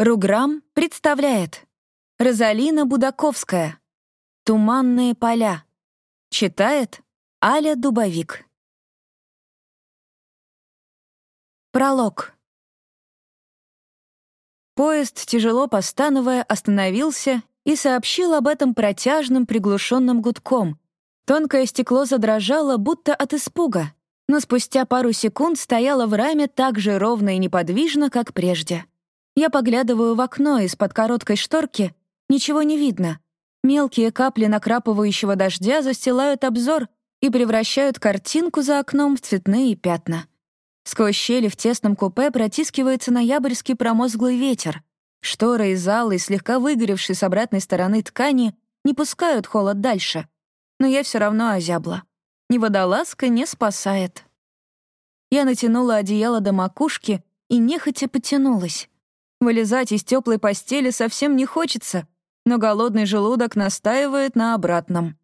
Руграм представляет Розалина Будаковская «Туманные поля». Читает Аля Дубовик. Пролог. Поезд, тяжело постановая, остановился и сообщил об этом протяжным приглушенным гудком. Тонкое стекло задрожало, будто от испуга, но спустя пару секунд стояло в раме так же ровно и неподвижно, как прежде. Я поглядываю в окно из-под короткой шторки, ничего не видно. Мелкие капли накрапывающего дождя застилают обзор и превращают картинку за окном в цветные пятна. Сквозь щели в тесном купе протискивается ноябрьский промозглый ветер. Шторы и слегка выгоревшие с обратной стороны ткани не пускают холод дальше. Но я все равно озябла. Ни водолазка не спасает. Я натянула одеяло до макушки и нехотя потянулась. Вылезать из теплой постели совсем не хочется, но голодный желудок настаивает на обратном.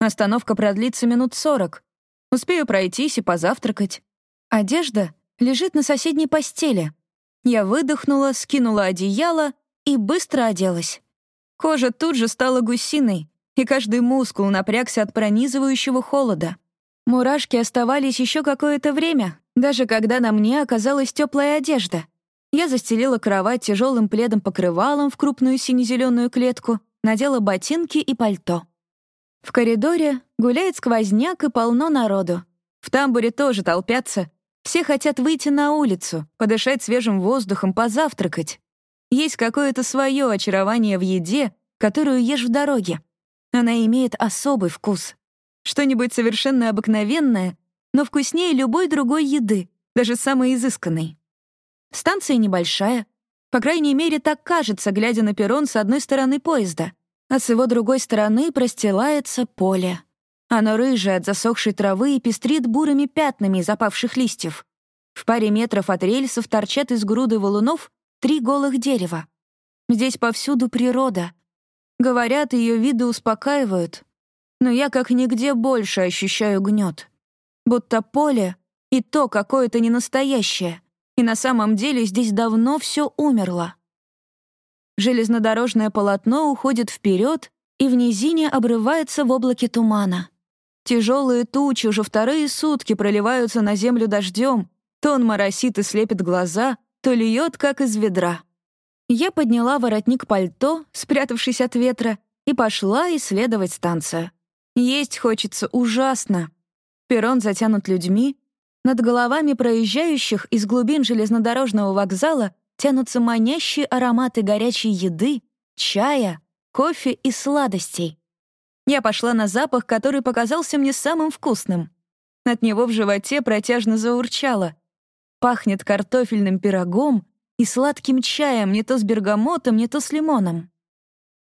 Остановка продлится минут сорок. Успею пройтись и позавтракать. Одежда лежит на соседней постели. Я выдохнула, скинула одеяло и быстро оделась. Кожа тут же стала гусиной, и каждый мускул напрягся от пронизывающего холода. Мурашки оставались еще какое-то время, даже когда на мне оказалась теплая одежда — я застелила кровать тяжелым пледом-покрывалом в крупную сине-зеленую клетку, надела ботинки и пальто. В коридоре гуляет сквозняк и полно народу. В тамбуре тоже толпятся. Все хотят выйти на улицу, подышать свежим воздухом, позавтракать. Есть какое-то свое очарование в еде, которую ешь в дороге. Она имеет особый вкус. Что-нибудь совершенно обыкновенное, но вкуснее любой другой еды, даже самой изысканной. Станция небольшая. По крайней мере, так кажется, глядя на перрон с одной стороны поезда. А с его другой стороны простилается поле. Оно рыжее от засохшей травы и пестрит бурыми пятнами из опавших листьев. В паре метров от рельсов торчат из груды валунов три голых дерева. Здесь повсюду природа. Говорят, ее виды успокаивают. Но я как нигде больше ощущаю гнет. Будто поле и то какое-то ненастоящее — и на самом деле здесь давно все умерло. Железнодорожное полотно уходит вперед, и в низине обрывается в облаке тумана. Тяжелые тучи уже вторые сутки проливаются на землю дождем, то он моросит и слепит глаза, то льет, как из ведра. Я подняла воротник пальто, спрятавшись от ветра, и пошла исследовать станцию. Есть хочется ужасно. Перрон затянут людьми, над головами проезжающих из глубин железнодорожного вокзала тянутся манящие ароматы горячей еды, чая, кофе и сладостей. Я пошла на запах, который показался мне самым вкусным. От него в животе протяжно заурчало. Пахнет картофельным пирогом и сладким чаем не то с бергамотом, не то с лимоном.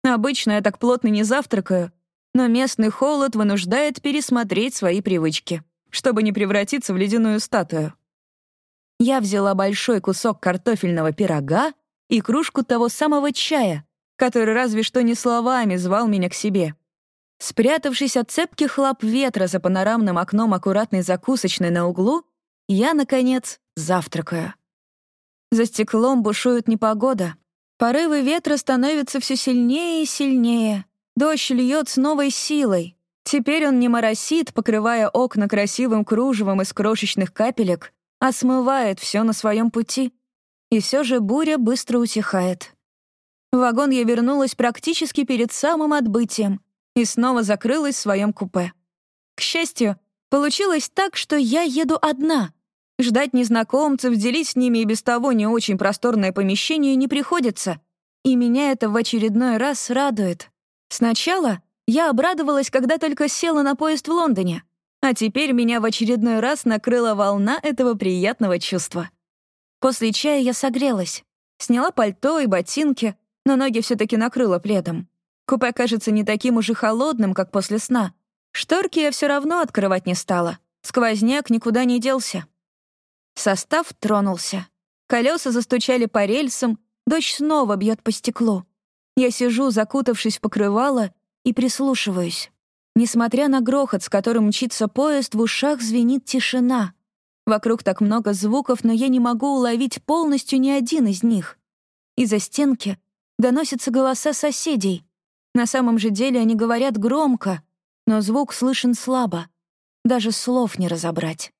Обычно я так плотно не завтракаю, но местный холод вынуждает пересмотреть свои привычки чтобы не превратиться в ледяную статую. Я взяла большой кусок картофельного пирога и кружку того самого чая, который разве что не словами звал меня к себе. Спрятавшись от цепких лап ветра за панорамным окном аккуратной закусочной на углу, я, наконец, завтракаю. За стеклом бушует непогода. Порывы ветра становятся все сильнее и сильнее. Дождь льет с новой силой. Теперь он не моросит, покрывая окна красивым кружевом из крошечных капелек, а смывает все на своем пути. И все же буря быстро утихает. В вагон я вернулась практически перед самым отбытием и снова закрылась в своем купе. К счастью, получилось так, что я еду одна. Ждать незнакомцев, делить с ними и без того не очень просторное помещение не приходится. И меня это в очередной раз радует. Сначала я обрадовалась, когда только села на поезд в Лондоне, а теперь меня в очередной раз накрыла волна этого приятного чувства. После чая я согрелась, сняла пальто и ботинки, но ноги все таки накрыла пледом. Купе кажется не таким уж и холодным, как после сна. Шторки я все равно открывать не стала. Сквозняк никуда не делся. Состав тронулся. Колеса застучали по рельсам, дождь снова бьет по стеклу. Я сижу, закутавшись в покрывало, и прислушиваюсь. Несмотря на грохот, с которым мчится поезд, в ушах звенит тишина. Вокруг так много звуков, но я не могу уловить полностью ни один из них. Из-за стенки доносятся голоса соседей. На самом же деле они говорят громко, но звук слышен слабо. Даже слов не разобрать.